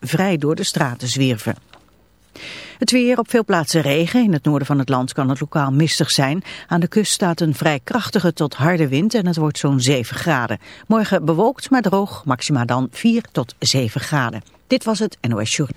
vrij door de straten zwierven. Het weer op veel plaatsen regen. In het noorden van het land kan het lokaal mistig zijn. Aan de kust staat een vrij krachtige tot harde wind en het wordt zo'n 7 graden. Morgen bewolkt maar droog, maxima dan 4 tot 7 graden. Dit was het NOS Journal.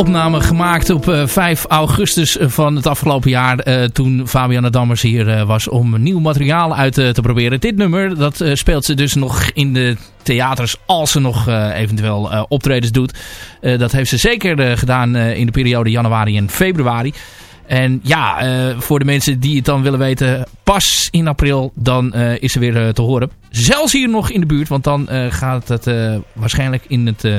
Opname gemaakt op eh, 5 augustus van het afgelopen jaar. eh, toen Fabiana Dammers hier eh, was om nieuw materiaal uit eh, te proberen. Dit nummer dat eh, speelt ze dus nog in de theaters als ze nog eh, eventueel eh, optredens doet. Eh, dat heeft ze zeker eh, gedaan eh, in de periode januari en februari. En ja, eh, voor de mensen die het dan willen weten, pas in april, dan eh, is er weer eh, te horen. Zelfs hier nog in de buurt, want dan eh, gaat het eh, waarschijnlijk in het, eh,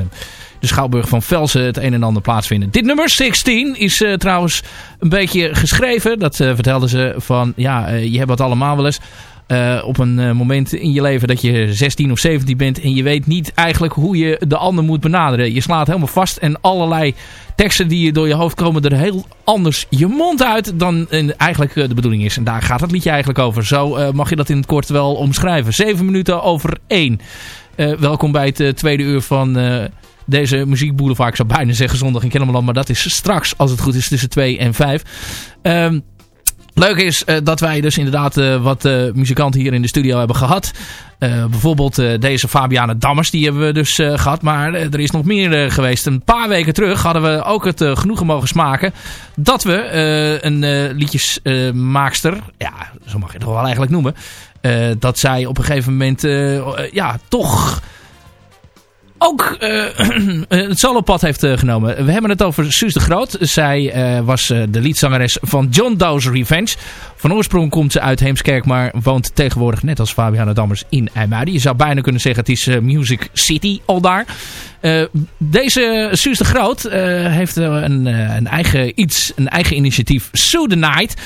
de Schouwburg van Velsen het een en ander plaatsvinden. Dit nummer, 16, is eh, trouwens een beetje geschreven. Dat eh, vertelden ze van, ja, eh, je hebt het allemaal wel eens. op een moment in je leven dat je 16 of 17 bent en je weet niet eigenlijk hoe je de ander moet benaderen. Je slaat helemaal vast en allerlei teksten die je door je hoofd komen er heel anders je mond uit dan eh, eigenlijk de bedoeling is. En daar gaat het liedje eigenlijk over. Zo mag je dat in het kort wel omschrijven. 7 minuten over 1. Eh, welkom bij het tweede uur van deze muziekboulevard. Ik zou bijna zeggen zondag in Kennemerland, maar dat is straks als het goed is tussen 2 en 5. Ehm Leuk is eh, dat wij dus inderdaad eh, wat eh, muzikanten hier in de studio hebben gehad. Eh, bijvoorbeeld deze Fabiana Dammers, die hebben we dus eh, gehad. Maar er is nog meer geweest. Een paar weken terug hadden we ook het genoegen mogen smaken... dat we een liedjesmaakster, ja, zo mag je het wel eigenlijk noemen... dat zij op een gegeven moment ja, toch ook eh, het solopad heeft eh, genomen. We hebben het over Suus de Groot. Zij was de liedzangeres van John Doe's Revenge. Van oorsprong komt ze uit Heemskerk, maar woont tegenwoordig net als Fabiana Dammers in IJmuiden. Je zou bijna kunnen zeggen het is Music City al daar. Deze Suus de Groot heeft een, een, eigen iets, een eigen initiatief, Sue the Night.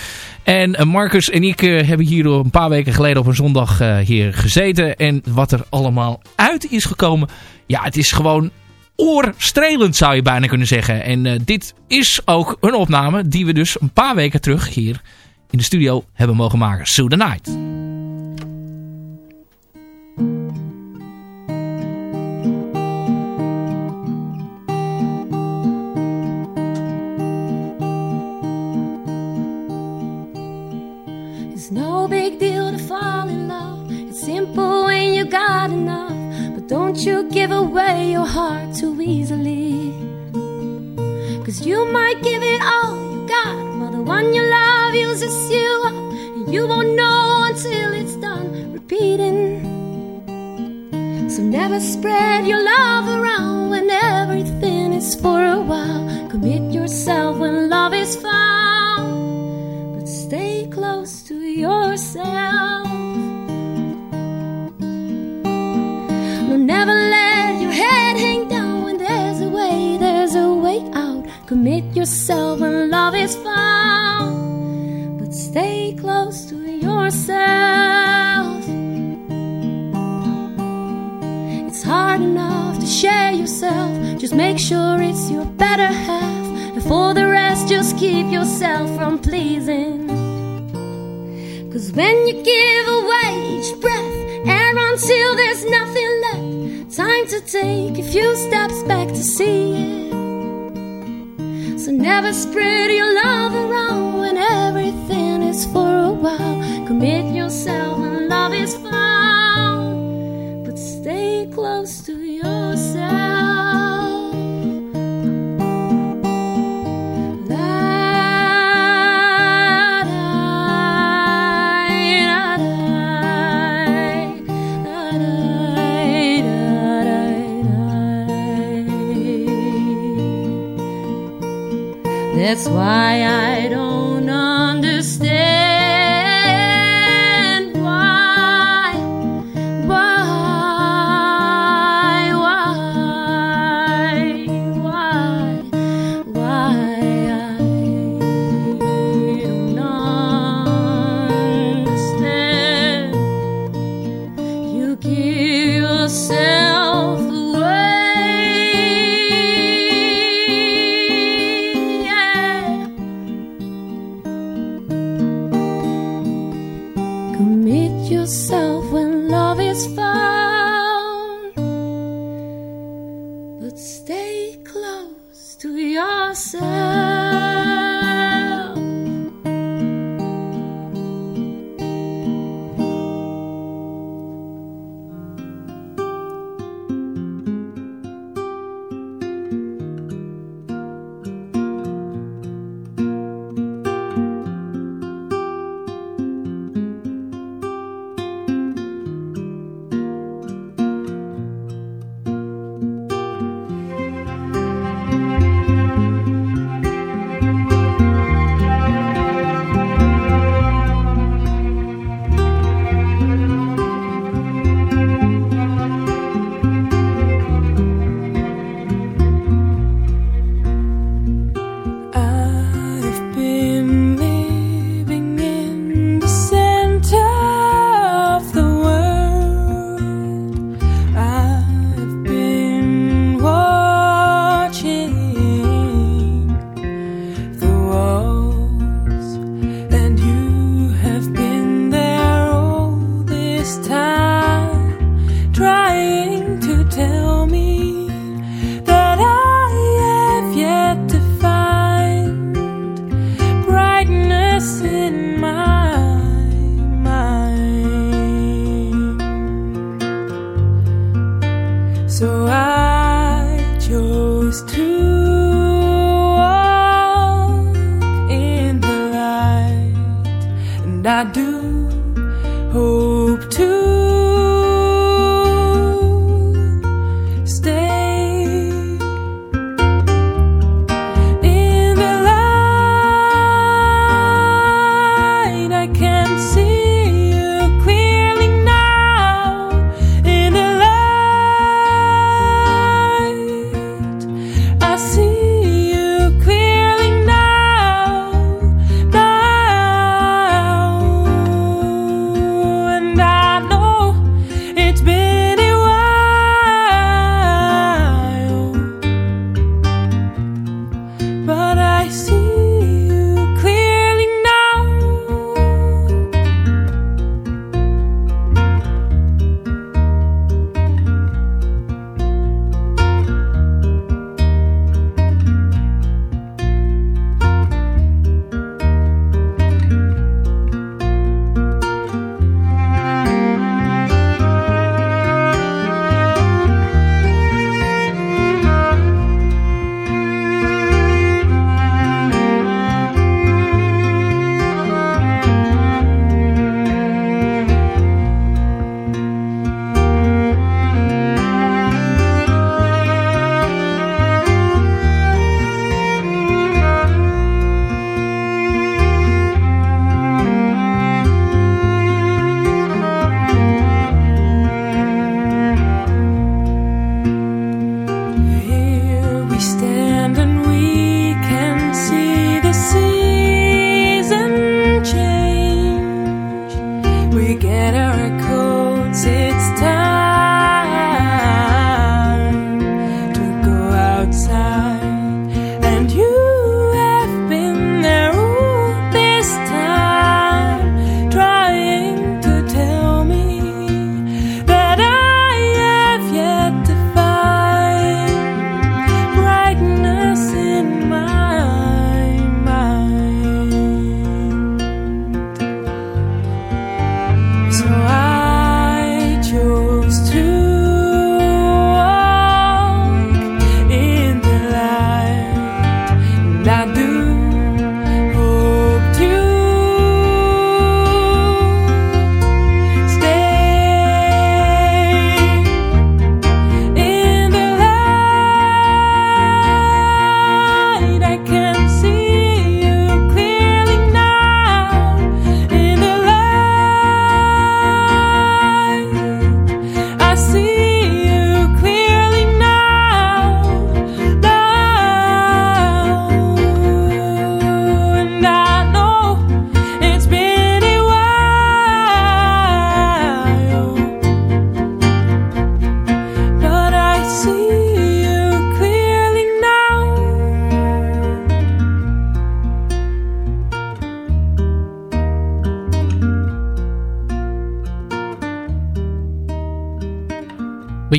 En eh, Marcus en ik eh, hebben hier een paar weken geleden op een zondag eh, hier gezeten. En wat er allemaal uit is gekomen, ja, het is gewoon oorstrelend zou je bijna kunnen zeggen. En dit is ook een opname die we dus een paar weken terug hier in de studio hebben mogen maken. Sue the Night. Simple when you got enough. But don't you give away your heart too easily. Cause you might give it all you got while the one you love uses you up. And you won't know until it's done repeating. So never spread your love around when everything is for a while. Commit yourself when love is found. But stay close to yourself. Yourself when love is found. But stay close to yourself. It's hard enough to share yourself. Just make sure it's your better half. And for the rest, just keep yourself from pleasing. Cause when you give away each breath, and until there's nothing left, time to take a few steps back to see it. So never spread your love around when everything is for a while. Commit yourself when love is found, but stay close That's why I don't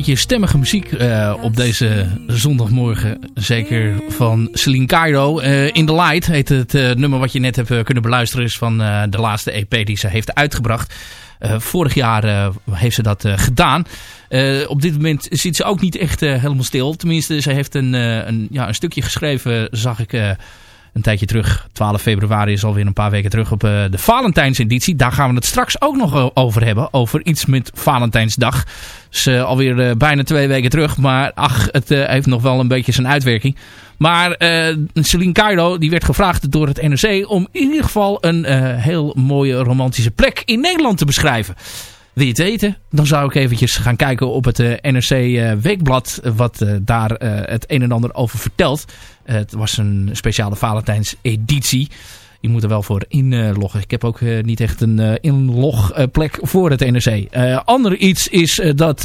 Beetje stemmige muziek eh, op deze zondagmorgen. Zeker van Celine Cairo. Eh, In the Light heet het eh, nummer wat je net hebt kunnen beluisteren. Is van de laatste EP die ze heeft uitgebracht. Vorig jaar heeft ze dat gedaan. Op dit moment zit ze ook niet echt helemaal stil. Tenminste, ze heeft een, een, ja, een stukje geschreven, zag ik een tijdje terug. 12 februari is alweer een paar weken terug op eh, de Valentijnseditie. Daar gaan we het straks ook nog eh, over hebben. Over iets met Valentijnsdag. eh, alweer bijna twee weken terug. Maar ach, het heeft nog wel een beetje zijn uitwerking. Maar eh Celine Cairo die werd gevraagd door het NRC om in ieder geval een heel mooie romantische plek in Nederland te beschrijven. Wil je het weten? Dan zou ik eventjes gaan kijken op het eh, NRC eh, Weekblad. wat eh, daar het een en ander over vertelt. Het was een speciale Valentijns editie. Je moet er wel voor inloggen. Ik heb ook niet echt een inlogplek voor het NRC. Ander iets is dat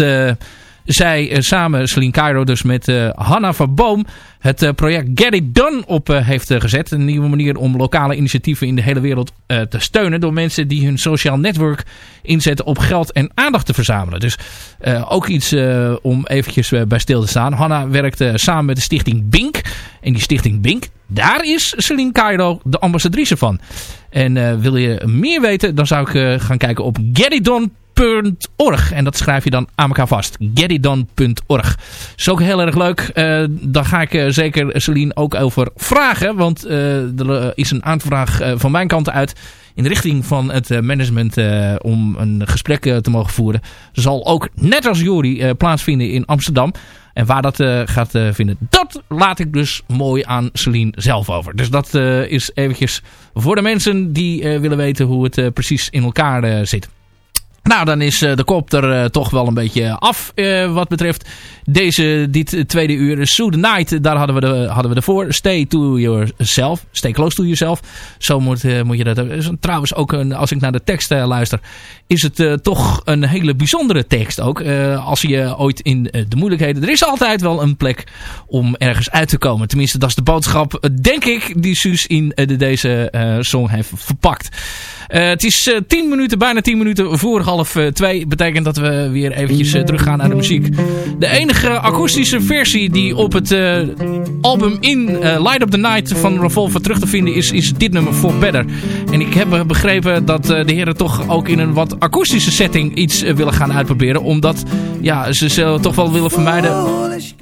zij eh, samen, Celine Cairo dus met eh, Hanna van Boom... het eh, project Get It Done op heeft gezet. Een nieuwe manier om lokale initiatieven in de hele wereld te steunen... door mensen die hun sociaal netwerk inzetten op geld en aandacht te verzamelen. Dus ook iets om eventjes bij stil te staan. Hanna werkt samen met de stichting Bink. En die stichting Bink, daar is Celine Cairo de ambassadrice van. En wil je meer weten, dan zou ik gaan kijken op Getitdone.org. En dat schrijf je dan aan elkaar vast. Getitdone.org. Is ook heel erg leuk. Uh, daar ga ik uh, zeker Celine ook over vragen. Want uh, er is een aanvraag van mijn kant uit in de richting van het management om een gesprek te mogen voeren. Zal ook net als uh, plaatsvinden in Amsterdam. En waar dat gaat vinden, dat laat ik dus mooi aan Celine zelf over. Dus dat is eventjes voor de mensen die willen weten hoe het precies in elkaar zit. Nou, dan is de kop er toch wel een beetje af wat betreft deze, dit tweede uur. So the Night, daar hadden we, de, hadden we ervoor. Stay to yourself. Stay close to yourself. Zo moet, moet je dat hebben. Trouwens, ook een, als ik naar de tekst luister, is het uh, toch een hele bijzondere tekst ook. als je ooit in de moeilijkheden... Er is altijd wel een plek om ergens uit te komen. Tenminste, dat is de boodschap, denk ik, die Suus in de, deze song heeft verpakt. het is tien minuten, bijna tien minuten voor half twee. Betekent dat we weer eventjes teruggaan naar de muziek. De enige akoestische versie die op het album In Light of the Night van Revolver terug te vinden is, is dit nummer For Better. En ik heb begrepen dat de heren toch ook in een wat akoestische setting iets willen gaan uitproberen. Omdat ja, ze, ze toch wel willen vermijden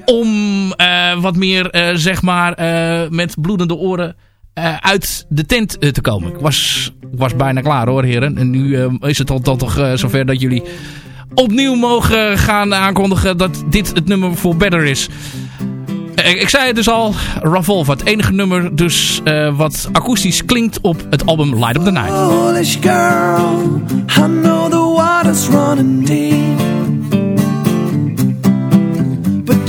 om wat meer zeg maar met bloedende oren uit de tent te komen. Ik was, was bijna klaar hoor heren. En nu is het al toch zover dat jullie opnieuw mogen gaan aankondigen dat dit het nummer voor Better is. Ik, zei het dus al, Revolver, het enige nummer dus uh, wat akoestisch klinkt op het album Light of the Night. Girl, the water's running deep But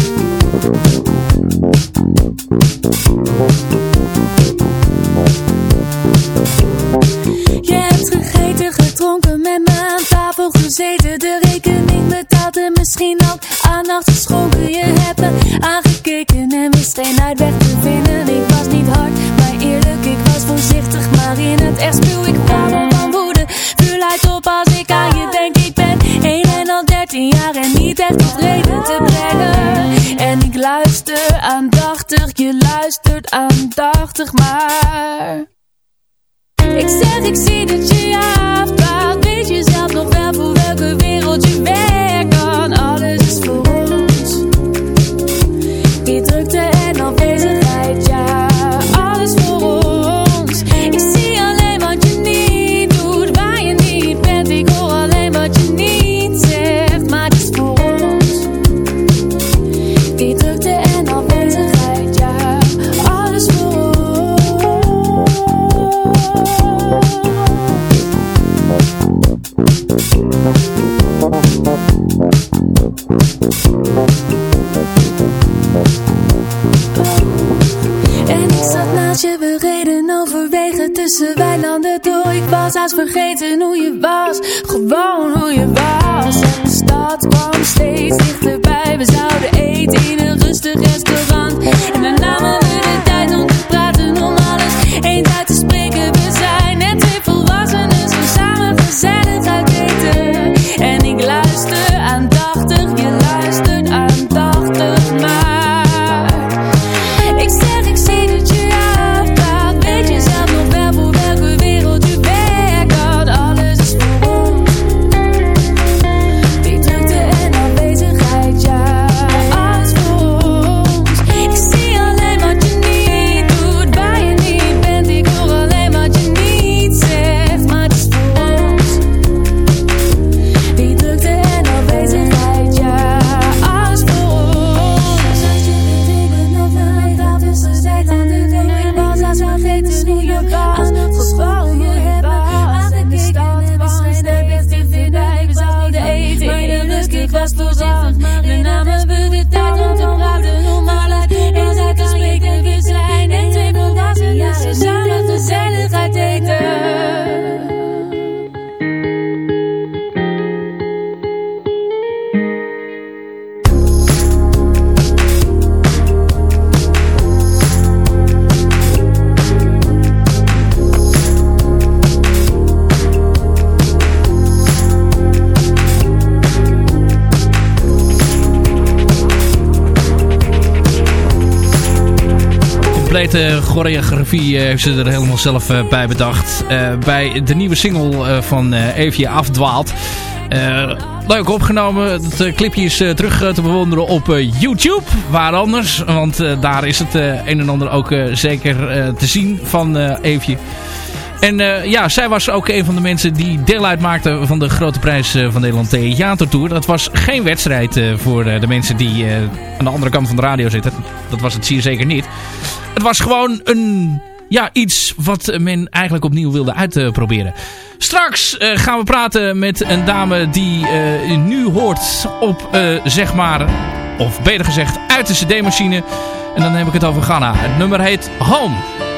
choreografie eh, heeft ze er helemaal zelf eh, bij bedacht. Eh, bij de nieuwe single van Evie Afdwaalt. leuk opgenomen. Het clipje is terug te bewonderen op YouTube. Waar anders? Want daar is het een en ander ook zeker te zien van Evie. En eh, ja, zij was ook een van de mensen die deel uitmaakte van de grote prijs eh, van Nederland Theatertour. Dat was geen wedstrijd eh, voor de mensen die aan de andere kant van de radio zitten. Dat was het hier zeker niet. Het was gewoon een, ja, iets wat men eigenlijk opnieuw wilde uitproberen. Straks gaan we praten met een dame die nu hoort op, zeg maar, of beter gezegd, uit de cd-machine. En dan heb ik het over Ghana. Het nummer heet Home.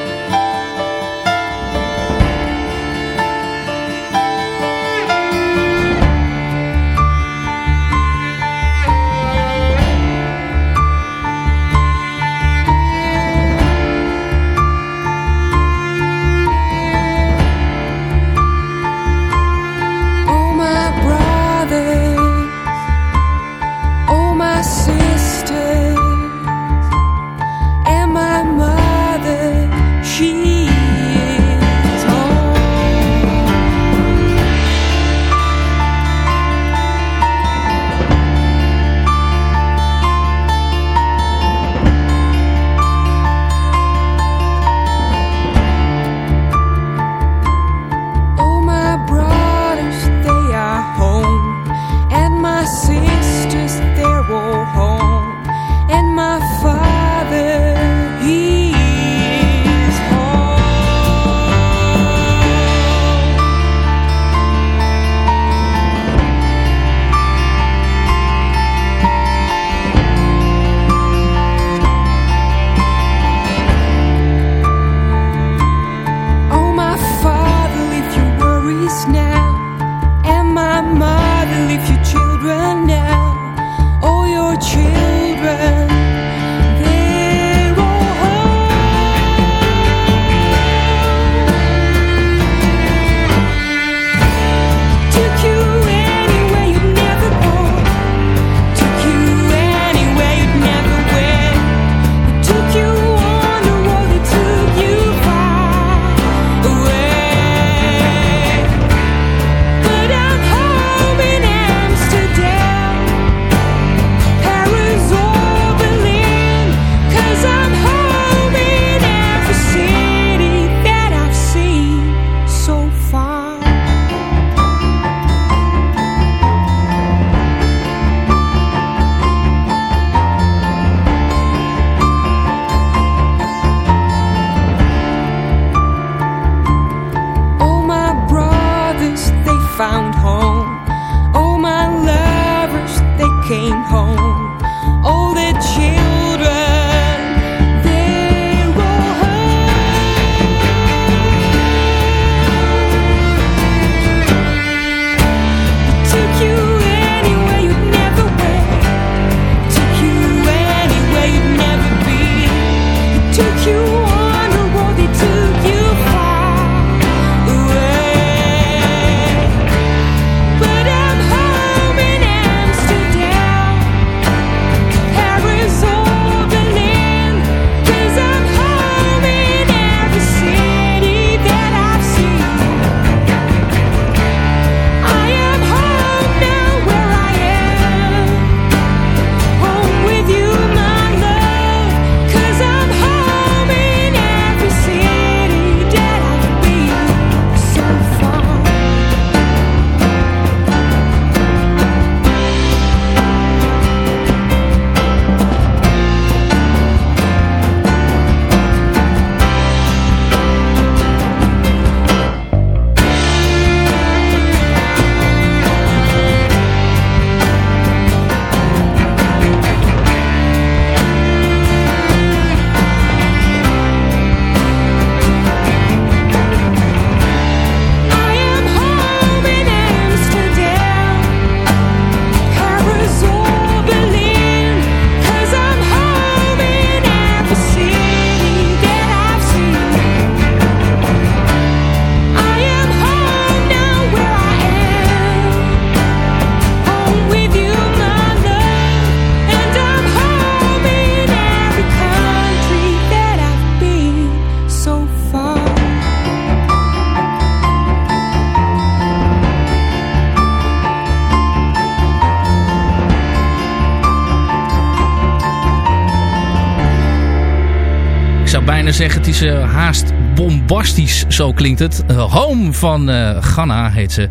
Zeggen, het is eh, haast bombastisch, zo klinkt het. Eh, Home van eh Ghana heet ze.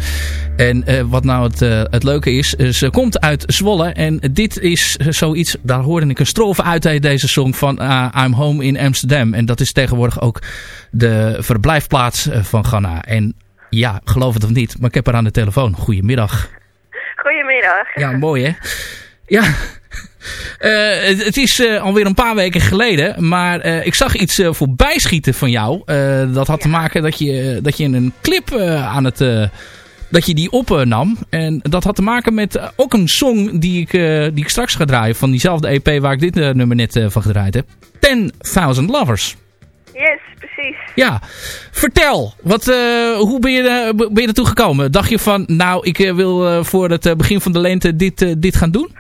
En wat nou het, het leuke is, ze komt uit Zwolle. En dit is zoiets, daar hoorde ik een strofe uit uit deze song van I'm Home in Amsterdam. En dat is tegenwoordig ook de verblijfplaats van Ghana. En ja, geloof het of niet, maar ik heb haar aan de telefoon. Goedemiddag. Goedemiddag. Ja, mooi hè? Ja, Eh, het, het is eh, alweer een paar weken geleden, maar eh, ik zag iets voorbij schieten van jou. Dat had te maken dat je, dat je een clip aan het... dat je die opnam. En dat had te maken met ook een song die ik, die ik straks ga draaien. Van diezelfde EP waar ik dit nummer net van gedraaid heb. 10.000 Lovers. Yes, precies. Ja, vertel. Wat, hoe ben je, ben je ertoe gekomen? Dacht je van, nou, ik wil voor het begin van de lente dit, dit gaan doen?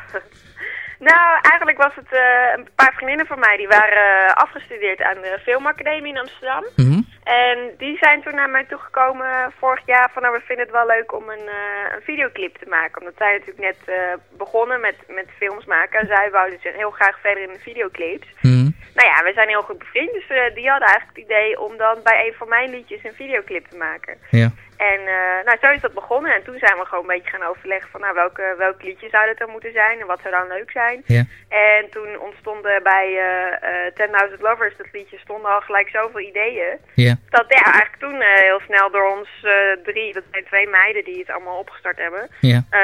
Nou, eigenlijk was het eh, een paar vriendinnen van mij die waren eh, afgestudeerd aan de Filmacademie in Amsterdam. Mhm. En die zijn toen naar mij toegekomen vorig jaar van nou we vinden het wel leuk om een, eh, een videoclip te maken. Omdat zij natuurlijk net begonnen met, met films maken en zij wouden zich heel graag verder in de videoclips. Mhm. Nou ja, we zijn heel goed bevriend, dus die hadden eigenlijk het idee om dan bij een van mijn liedjes een videoclip te maken. Ja. En eh, nou, zo is dat begonnen. En toen zijn we gewoon een beetje gaan overleggen van nou, welke, welk liedje zou dit dan moeten zijn en wat zou dan leuk zijn. En toen ontstonden bij eh eh 10.000 Lovers, dat liedje, stonden al gelijk zoveel ideeën. Dat ja, eigenlijk toen eh, heel snel door ons eh, drie, dat zijn twee meiden die het allemaal opgestart hebben,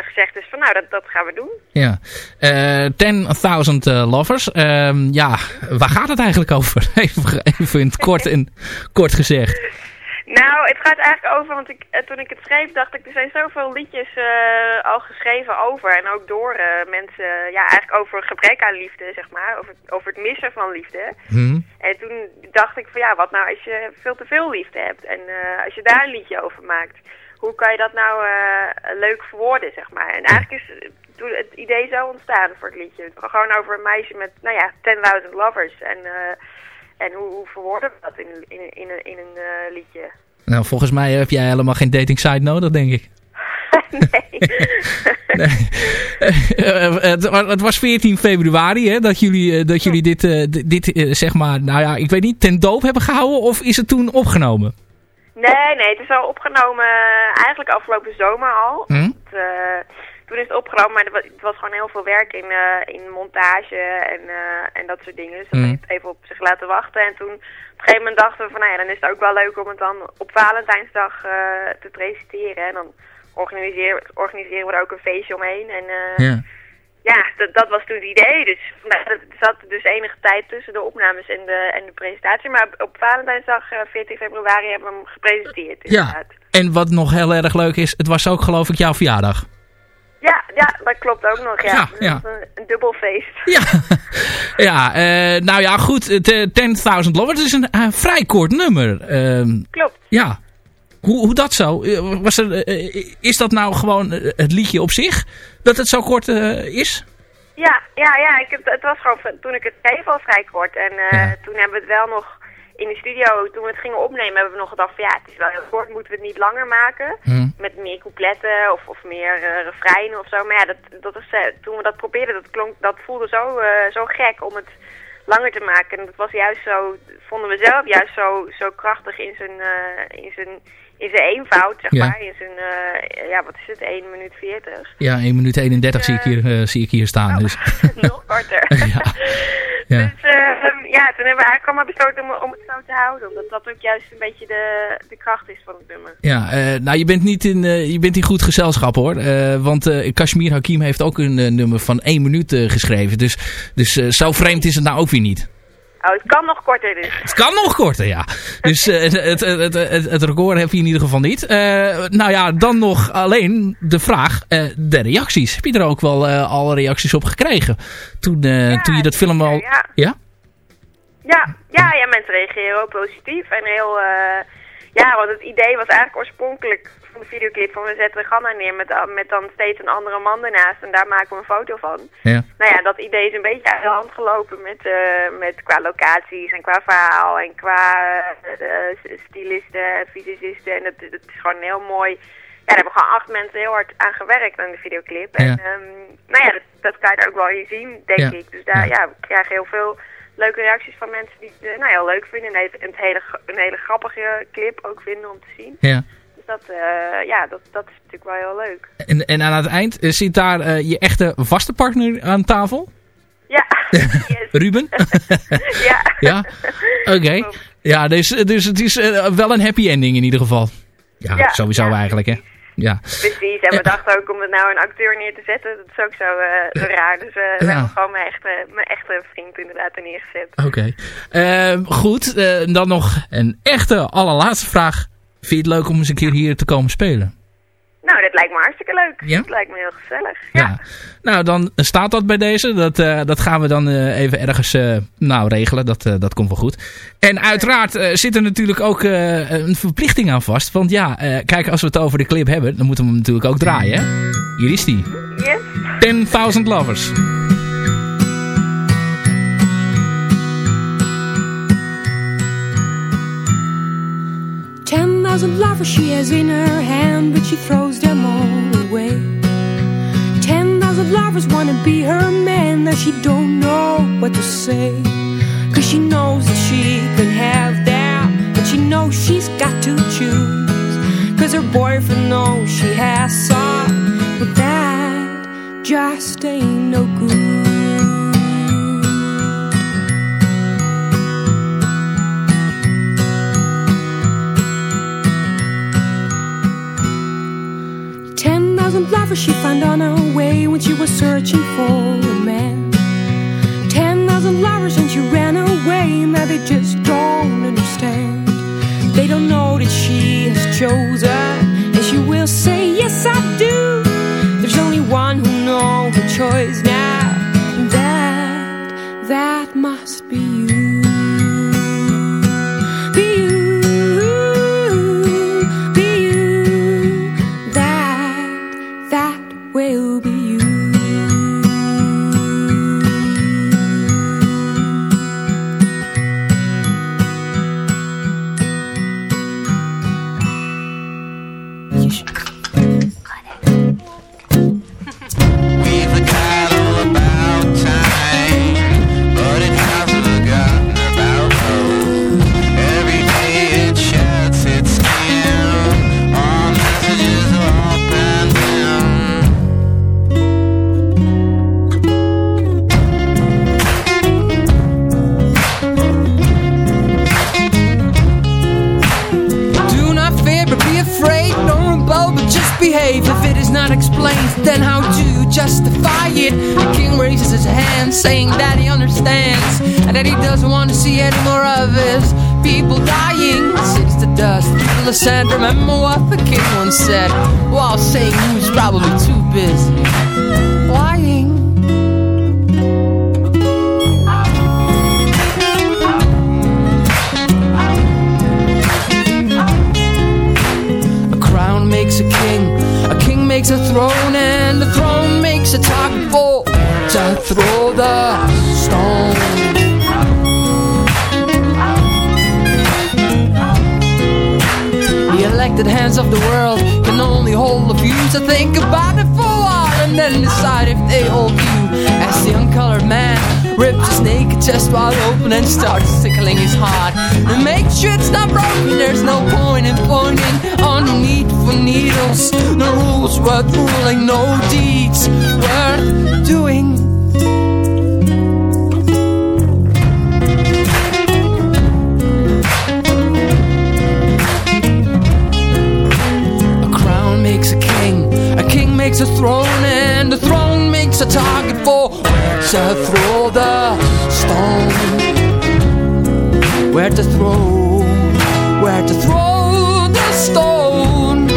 gezegd is van nou, dat, dat gaan we doen. Ja. Eh 10.000 eh, lovers. Ehm, ja, waar gaat het eigenlijk over? Even, even in het kort, en, kort gezegd. Nou, het gaat eigenlijk over, want ik, eh, toen ik het schreef dacht ik, er zijn zoveel liedjes eh, al geschreven over. En ook door eh, mensen, ja, eigenlijk over gebrek aan liefde, zeg maar. Over, over het missen van liefde. Hm. En toen dacht ik van ja, wat nou als je veel te veel liefde hebt en als je daar een liedje over maakt. Hoe kan je dat nou leuk verwoorden, zeg maar. En eigenlijk is toen het idee zo ontstaan voor het liedje. Gewoon over een meisje met, nou ja, 10.000 lovers. En, eh, en hoe, hoe verwoorden we dat in, in, in, een- in een eh, liedje? Nou, volgens mij heb jij helemaal geen dating site nodig, denk ik. nee. Eh, het, wa- het was 14 februari hè, dat jullie, eh, dat jullie dit, eh, dit eh, zeg maar, nou ja, ik weet niet, ten doop hebben gehouden of is het toen opgenomen? Nee, nee, het is al opgenomen eh, eigenlijk afgelopen zomer al. Hm? Het, eh, toen is het opgenomen, maar er het was gewoon heel veel werk in, eh, in montage en, eh, en dat soort dingen. Dus dat Hm. heeft even op zich laten wachten. En toen op een gegeven moment dachten we van, nou ja, dan is het ook wel leuk om het dan op Valentijnsdag eh, te presenteren. En dan organiseren, organiseren we er ook een feestje omheen. En Ja. ja, dat, dat was toen het idee. Dus er zat dus enige tijd tussen de opnames en de, en de presentatie. Maar op, op Valentijnsdag, eh, 14 februari, hebben we hem gepresenteerd. Ja. inderdaad. En wat nog heel erg leuk is, het was ook geloof ik jouw verjaardag. Ja, ja, dat klopt ook nog. Ja, Ja, Een, een dubbel feest. Ja, ja eh, nou ja, goed, het, eh, 10.000 lovers is een eh, vrij kort nummer. Ehm, Klopt. ja, hoe, hoe dat zo? Was er, is dat nou gewoon het liedje op zich, dat het zo kort is? Ja, ja, ja. Ik het was gewoon toen ik het schreef al vrij kort. En toen hebben we het wel nog in de studio, toen we het gingen opnemen, hebben we nog gedacht van ja, het is wel heel kort, moeten we het niet langer maken. Hm. Met meer coupletten of, of meer eh refreinen of zo. Maar ja, dat, dat is, eh, toen we dat probeerden, dat, klonk, dat voelde zo, eh, zo gek om het langer te maken. En dat was juist zo, vonden we zelf juist zo, zo krachtig in zijn, in zijn, in zijn eenvoud, zeg Ja. maar. In zijn, eh, ja, wat is het, 1 minuut 40. Ja, 1 minuut 31 zie, ik hier, eh, zie ik hier staan. Dus. Nog korter. ja. Ja. Dus eh, ehm, ja, toen hebben we eigenlijk allemaal besloten om, om het zo te houden. Omdat dat ook juist een beetje de, de kracht is van het nummer. Ja, eh, nou je bent niet in, eh, je bent in goed gezelschap hoor. Eh, want eh Kashmir Hakim heeft ook een eh, nummer van 1 minuut eh, geschreven. Dus, dus eh, zo vreemd is het nou ook weer niet. Oh, het kan nog korter dus. Het kan nog korter, ja. Dus eh, het, het, het, het, record heb je in ieder geval niet. Eh, nou ja, dan nog alleen de vraag, eh, de reacties. Heb je er ook wel eh, al reacties op gekregen? Toen, toen je dat film al... ja. Ja? Ja, ja, ja, mensen reageren heel positief en heel... ja, want het idee was eigenlijk oorspronkelijk van de videoclip van we zetten Ganna neer met, met dan steeds een andere man ernaast en daar maken we een foto van. Ja. Nou ja, dat idee is een beetje uit de hand gelopen met, eh, met qua locaties en qua verhaal en qua eh, stylisten en fysicisten. En dat, dat is gewoon heel mooi. Ja, daar hebben gewoon acht mensen heel hard aan gewerkt aan de videoclip. En Ja. ehm, nou ja, dat, dat kan je er ook wel in zien, denk Ja. ik. Dus daar, ja. we krijgen heel veel leuke reacties van mensen die het eh, nou, heel leuk vinden. En het hele, een hele grappige clip ook vinden om te zien. Ja. Dus dat, eh, ja, dat, dat is natuurlijk wel heel leuk. En, en aan het eind eh, zit daar je echte vaste partner aan tafel? Ja, Ruben? ja. ja? Oké. Ja, dus, dus het is wel een happy ending in ieder geval. Ja, Ja, sowieso ja. eigenlijk hè. Ja. Precies, en we dachten ook om het nou een acteur neer te zetten, dat is ook zo, eh, zo raar. Dus eh, we hebben gewoon mijn echte, mijn echte vriend inderdaad er neergezet. Oké. Ehm, goed, eh, dan nog een echte allerlaatste vraag. Vind je het leuk om eens een keer hier te komen spelen? Nou, dat lijkt me hartstikke leuk. Ja? Dat lijkt me heel gezellig. Ja. Nou, dan staat dat bij deze. Dat, eh, dat gaan we dan eh, even ergens eh, nou, regelen. Dat, eh, dat komt wel goed. En uiteraard eh, zit er natuurlijk ook eh, een verplichting aan vast. Want ja, eh, kijk, als we het over de clip hebben, dan moeten we hem natuurlijk ook draaien. Hè? Hier is die. Yes. 10.000 Lovers. Thousand lovers she has in her hand, but she throws them all away. Ten thousand lovers wanna be her man, now she don't know what to say. Cause she knows that she can have them, but she knows she's got to choose. Cause her boyfriend knows she has some, but that just ain't no good. She found on her way when she was searching for a man. Makes a king, a king makes a throne, and the throne makes a for to throw the stone. The elected hands of the world can only hold a few to think about it for a while and then decide if they hold you. As the uncolored man ripped his naked chest wide open and starts tickling his heart. And make sure it's not broken, there's no point in pointing on the need for needles. No rules worth ruling, no deeds worth doing. A crown makes a king, a king makes a throne, and the throne makes a target for to throw the stone. Where to throw, where to throw the stone.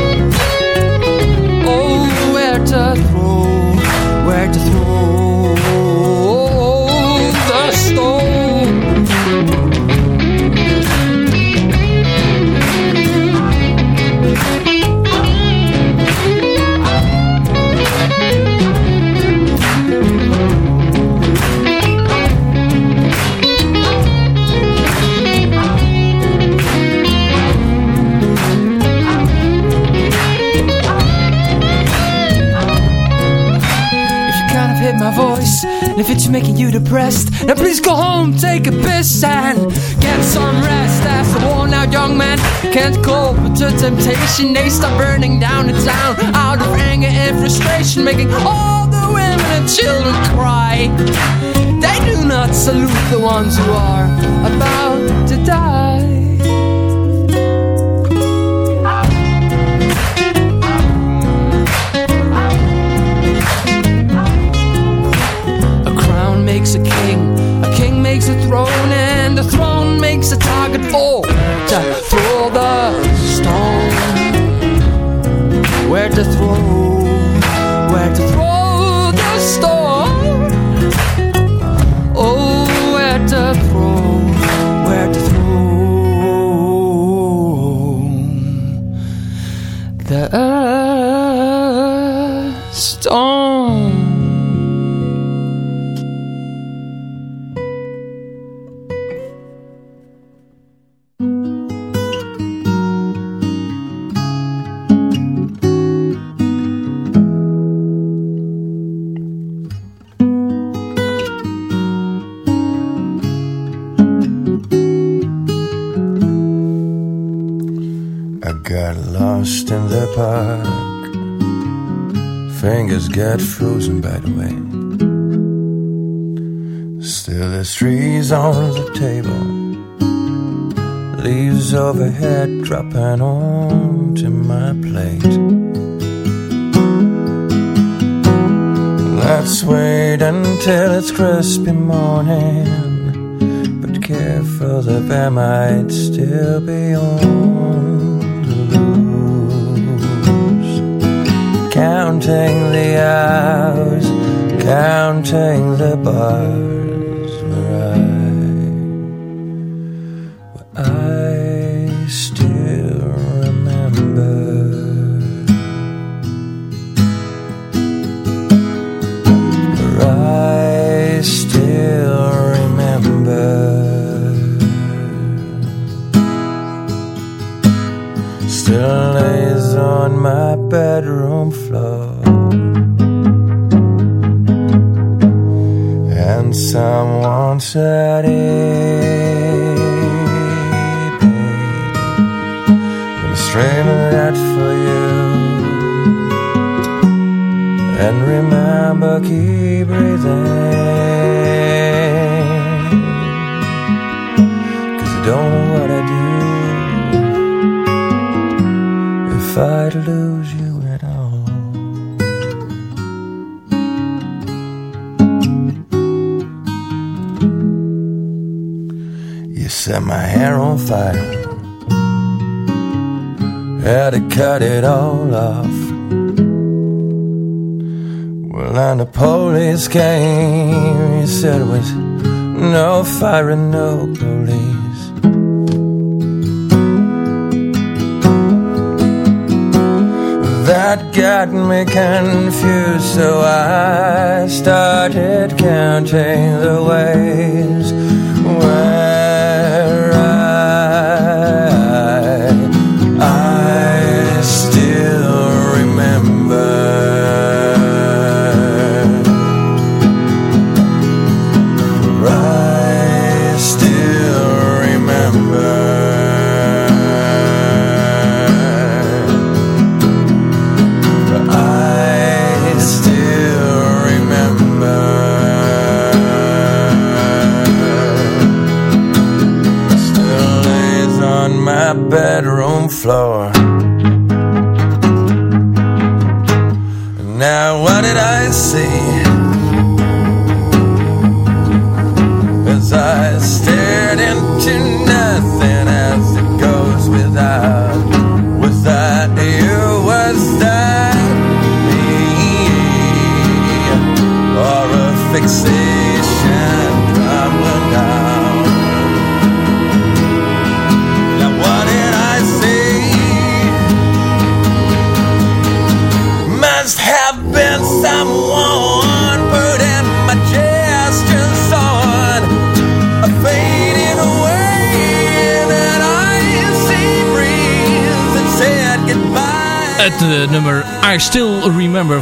Oh, where to if it's making you depressed, then please go home, take a piss, and get some rest. As a worn out young man can't cope with the temptation, they start burning down the town out of anger and frustration, making all the women and children cry. They do not salute the ones who are about to die. The throne makes a target for frozen by the way. Still, there's trees on the table. Leaves overhead dropping onto my plate. Let's wait until it's crispy morning. But careful, the bear might still be on counting the hours, counting the bars fire and know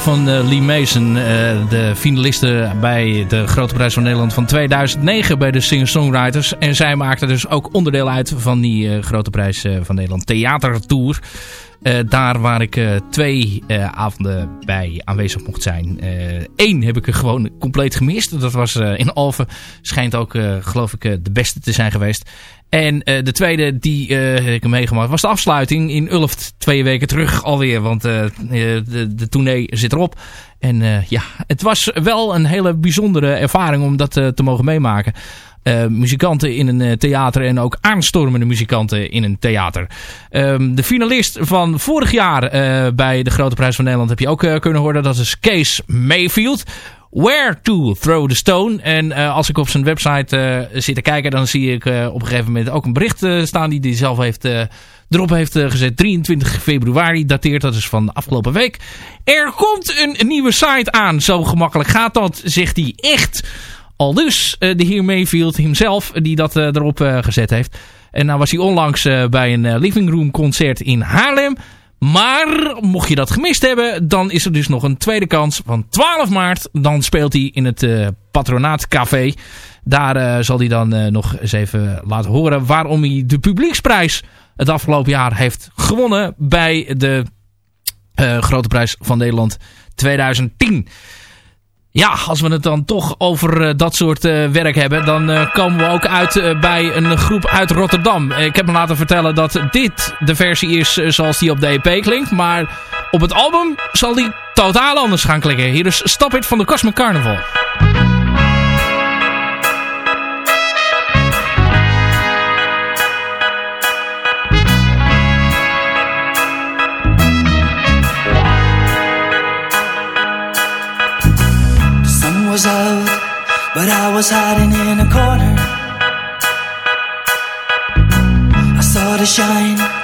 Van eh, Lee Mason. eh, de finaliste bij de Grote Prijs van Nederland van 2009 bij de Singer-Songwriters. En zij maakte dus ook onderdeel uit van die eh, Grote Prijs van Nederland Theatertour. Daar waar ik twee avonden bij aanwezig mocht zijn. Eén heb ik er gewoon compleet gemist. Dat was in Alphen. Schijnt ook, geloof ik, de beste te zijn geweest. En eh, de tweede die eh, heb ik meegemaakt was de afsluiting in Ulft. Twee weken terug alweer. Want eh, de, de tournee zit erop. En ja, het was wel een hele bijzondere ervaring om dat te mogen meemaken. Muzikanten in een theater en ook aanstormende muzikanten in een theater. Ehm, de finalist van vorig jaar bij de Grote Prijs van Nederland heb je ook kunnen horen. Dat is Kees Mayfield. Where to Throw the Stone. En eh, als ik op zijn website eh, zit te kijken, dan zie ik eh, op een gegeven moment ook een bericht staan die hij zelf heeft, erop heeft gezet. 23 februari dateert, dat is van afgelopen week. Er komt een, nieuwe site aan. Zo gemakkelijk gaat dat, zegt hij echt. Al dus de heer Mayfield himself die dat erop gezet heeft. En nou was hij onlangs bij een living room concert in Haarlem. Maar mocht je dat gemist hebben, dan is er dus nog een tweede kans. Van 12 maart, dan speelt hij in het eh Patronaat Café. Daar eh, zal hij dan eh, nog eens even laten horen waarom hij de publieksprijs het afgelopen jaar heeft gewonnen bij de Grote Prijs van Nederland 2010. Ja, als we het dan toch over eh, dat soort eh, werk hebben, dan eh, komen we ook uit bij een groep uit Rotterdam. Ik heb me laten vertellen dat dit de versie is zoals die op de EP klinkt, maar op het album zal die totaal anders gaan klinken. Hier is Stop It van de Cosmic Carnival. was love, but I was hiding in a corner. I saw the shine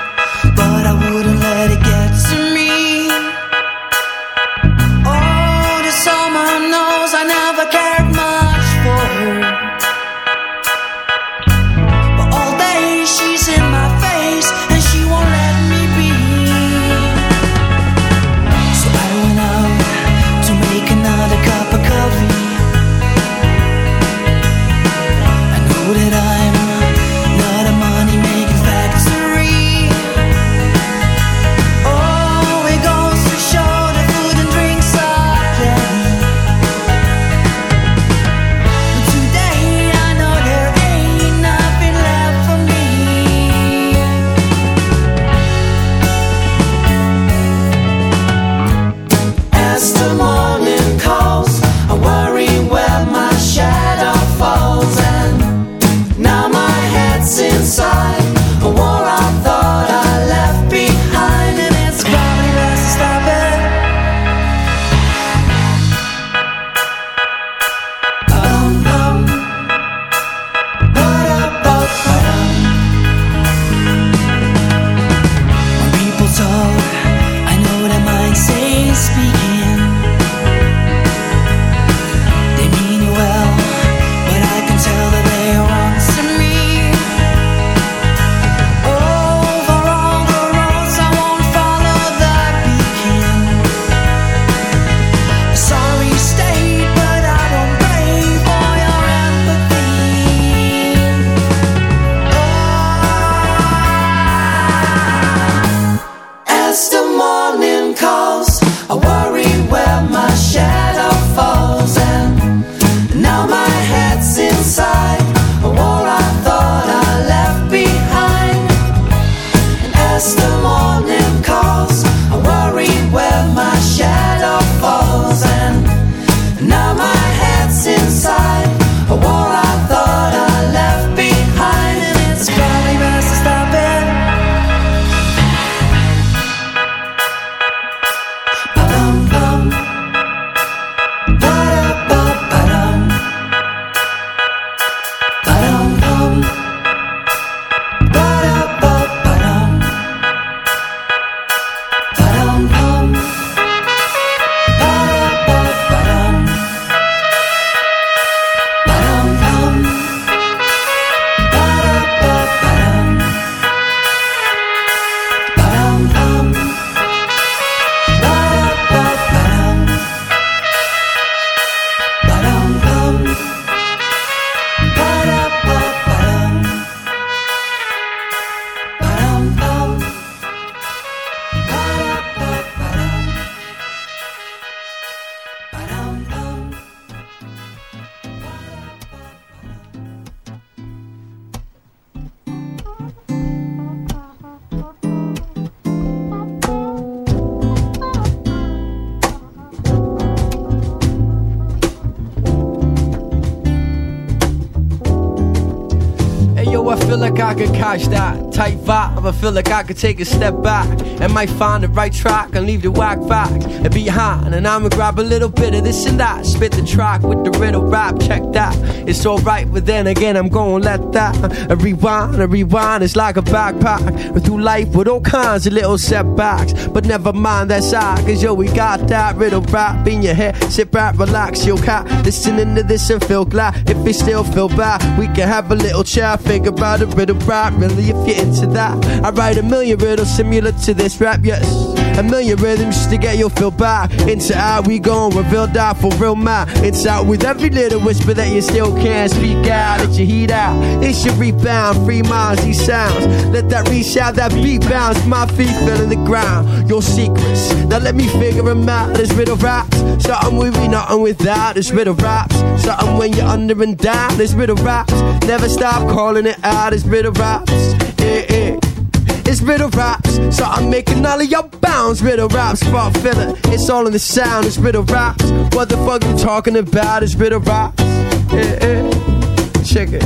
każda I tight vibe. I feel like I could take a step back and might find the right track and leave the whack facts behind. And I'ma grab a little bit of this and that. Spit the track with the riddle rap. Check that. It's alright, but then again, I'm gonna let that a rewind. A rewind It's like a backpack. Through life with all kinds of little setbacks. But never mind that side, cause yo, we got that riddle rap in your head. Sit back, relax, your cat. Listening to this and feel glad. If you still feel bad, we can have a little chat. Think about a riddle rap, really, if you're into that. I write a million riddles similar to this rap, yes. A million rhythms just to get you feel back. Into how we gon' reveal that for real man. It's out with every little whisper that you still can't speak out. Let your heat out. It's your rebound. Free minds, these sounds. Let that reach out, that beat bounce. My feet feeling the ground. Your secrets. Now let me figure them out. This riddle raps. Something with me, nothing without. This riddle raps. Something when you're under and down. This riddle raps. Never stop calling it out. This riddle raps. Yeah. It's riddle raps, so I'm making all of your bounds. Riddle raps, spot filler. It's all in the sound. It's riddle raps. What the fuck you talking about? It's riddle raps. Yeah, yeah. Check it.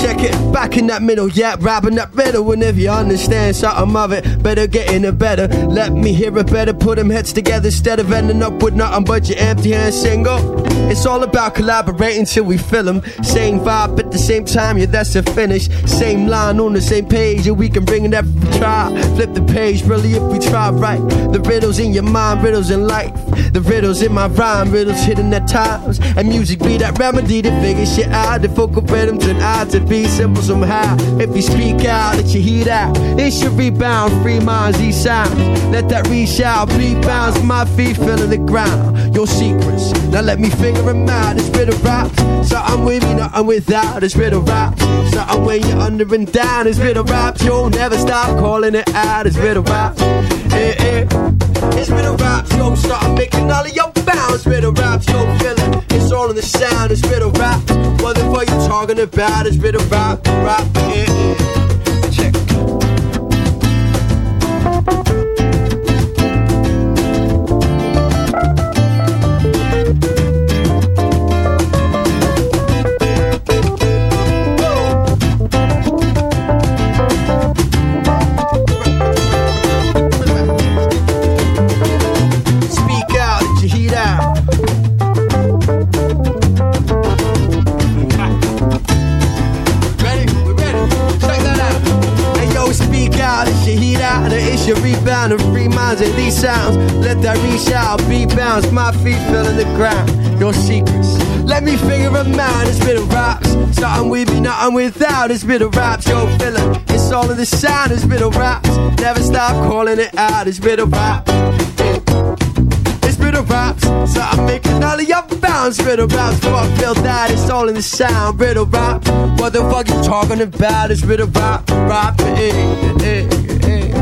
Check it back in that middle, yeah, rapping that riddle. And if you understand something of it, better get in it better. Let me hear it better, put them heads together instead of ending up with nothing but your empty hand single. It's all about collaborating till we fill them. Same vibe at the same time, yeah, that's the finish. Same line on the same page, and we can bring it we try. Flip the page, really, if we try right. The riddles in your mind, riddles in life. The riddles in my rhyme, riddles hidden at times. And music be that remedy to figure shit out. The focal rhythms and I to be simple somehow. If you speak out, let your heat out. It should rebound, free minds, these sounds. Let that reach out, beat bounce, my feet feeling the ground. Your secrets, now let me figure them out. It's riddle raps, so I'm with me, nothing without. It's riddle raps, so I'm when you're under and down. It's riddle raps, you'll never stop calling it out. It's riddle raps, eh, eh. It's been a rap show, started making all of your bounds. Been a rap show, feeling It's all in the sound. It's been rap. What the fuck you talking about? It's been rap, rap, yeah, yeah. Check. Sounds. Let that reach out, beat bounce. My feet feeling the ground. Your secrets. Let me figure them out. It's bit of raps. Something with me, nothing without. It's bit of raps, yo, feeling. It's all in the sound. It's bit of raps. Never stop calling it out. It's bit of rap. It's bit of raps, so I'm making all of your bounce. Riddle raps, so I feel that it's all in the sound. Riddle rap, what the fuck you talking about? It's riddle rap, rap, eh, eh, eh, eh.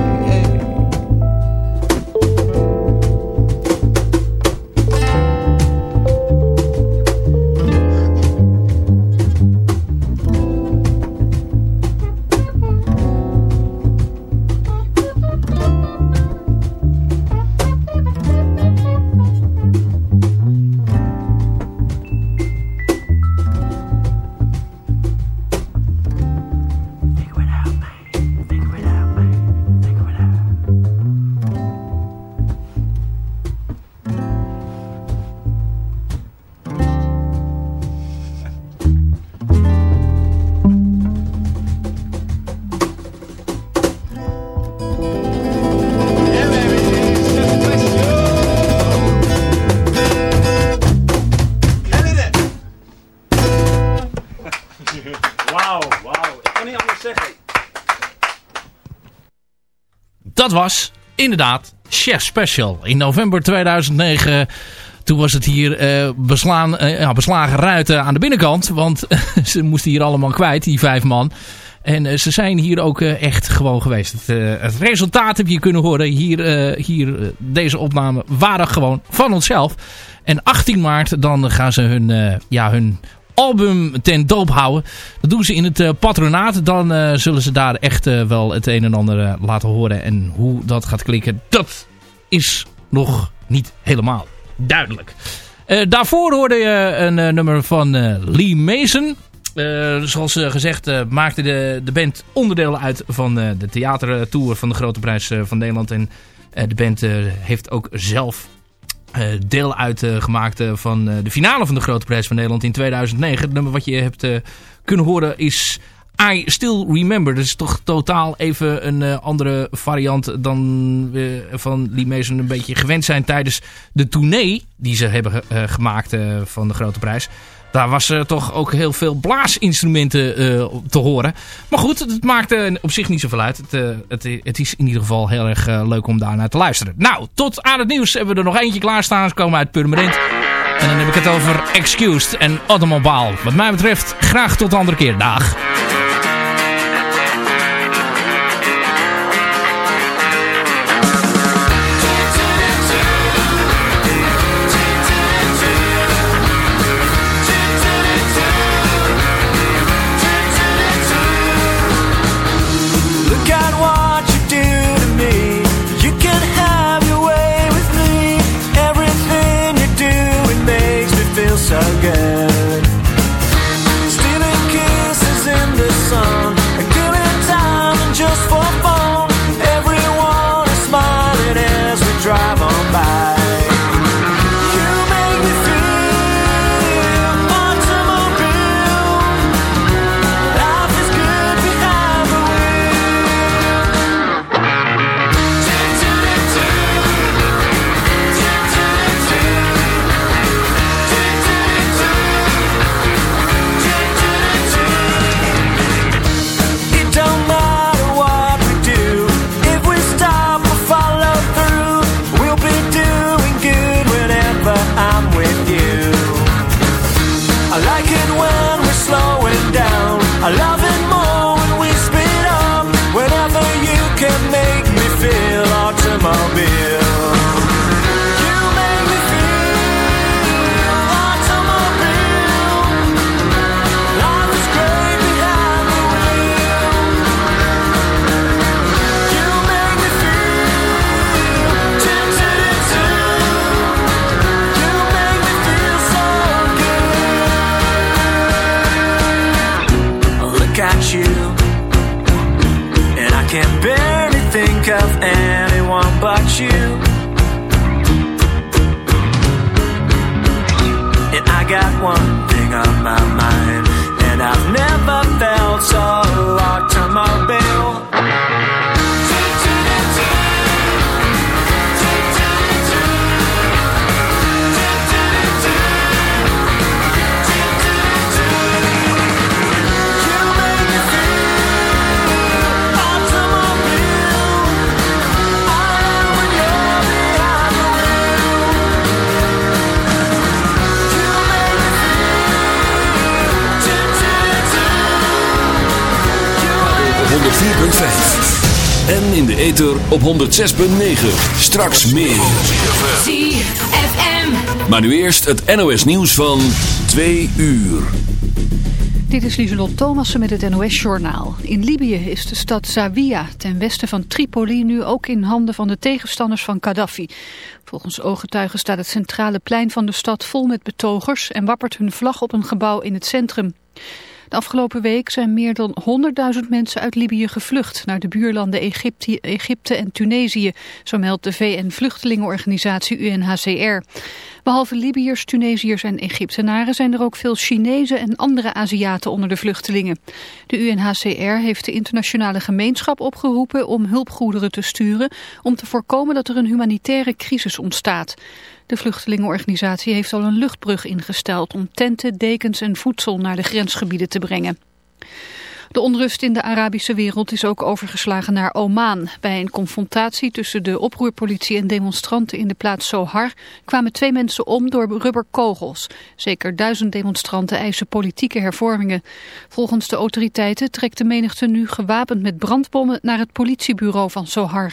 Inderdaad Chef Special. In november 2009... Toen was het hier eh, beslaan, eh, beslagen ruiten aan de binnenkant. Want ze moesten hier allemaal kwijt, die vijf man. En eh, ze zijn hier ook echt gewoon geweest. Het, het resultaat heb je kunnen horen. Hier, hier deze opname waren gewoon van onszelf. En 18 maart dan gaan ze hun, ja, hun album ten doop houden. Dat doen ze in het eh, patronaat. Dan eh, zullen ze daar echt eh, wel het een en ander laten horen. En hoe dat gaat klinken, dat is nog niet helemaal duidelijk. Daarvoor hoorde je een nummer van Lee Mason. Eh, zoals gezegd maakte de, de band onderdeel uit van de theatertour van de Grote Prijs van Nederland. En de band heeft ook zelf deel uitgemaakt eh, van eh, de finale van de Grote Prijs van Nederland in 2009. Het nummer wat je hebt eh, kunnen horen is I Still Remember. Dat is toch totaal even een eh, andere variant dan we van Lee Mason een beetje gewend zijn tijdens de tournee die ze hebben ge- eh, gemaakt eh, van de Grote Prijs. Daar was eh, toch ook heel veel blaasinstrumenten eh, te horen. Maar goed, het maakt eh, op zich niet zoveel uit. Het, eh, het, het is in ieder geval heel erg leuk om daar naar te luisteren. Nou, tot aan het nieuws hebben we er nog eentje klaarstaan. Ze komen uit Purmerend. En dan heb ik het over Excused en Automobile. Wat mij betreft, graag tot de andere keer. Dag. Op 106.9. Straks meer. ZFM. Maar nu eerst het NOS nieuws van 2 uur. Dit is Lieselot Thomassen met het NOS-journaal. In Libië is de stad Zawiya ten westen van Tripoli nu ook in handen van de tegenstanders van Gaddafi. Volgens ooggetuigen staat het centrale plein van de stad vol met betogers en wappert hun vlag op een gebouw in het centrum. De afgelopen week zijn meer dan 100.000 mensen uit Libië gevlucht naar de buurlanden Egypte, Egypte en Tunesië, zo meldt de VN-vluchtelingenorganisatie UNHCR. Behalve Libiërs, Tunesiërs en Egyptenaren zijn er ook veel Chinezen en andere Aziaten onder de vluchtelingen. De UNHCR heeft de internationale gemeenschap opgeroepen om hulpgoederen te sturen om te voorkomen dat er een humanitaire crisis ontstaat. De vluchtelingenorganisatie heeft al een luchtbrug ingesteld om tenten, dekens en voedsel naar de grensgebieden te brengen. De onrust in de Arabische wereld is ook overgeslagen naar Oman. Bij een confrontatie tussen de oproerpolitie en demonstranten in de plaats Sohar kwamen twee mensen om door rubberkogels. Zeker duizend demonstranten eisen politieke hervormingen. Volgens de autoriteiten trekt de menigte nu gewapend met brandbommen naar het politiebureau van Sohar.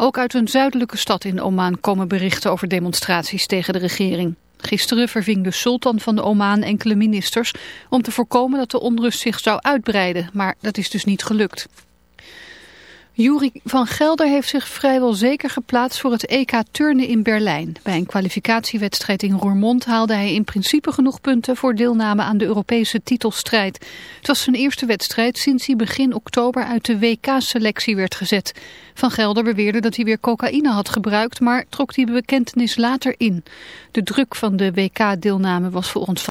Ook uit een zuidelijke stad in Oman komen berichten over demonstraties tegen de regering. Gisteren verving de sultan van de Oman enkele ministers om te voorkomen dat de onrust zich zou uitbreiden, maar dat is dus niet gelukt. Juri van Gelder heeft zich vrijwel zeker geplaatst voor het EK turnen in Berlijn. Bij een kwalificatiewedstrijd in Roermond haalde hij in principe genoeg punten voor deelname aan de Europese titelstrijd. Het was zijn eerste wedstrijd sinds hij begin oktober uit de WK-selectie werd gezet. Van Gelder beweerde dat hij weer cocaïne had gebruikt, maar trok die bekentenis later in. De druk van de WK-deelname was voor ons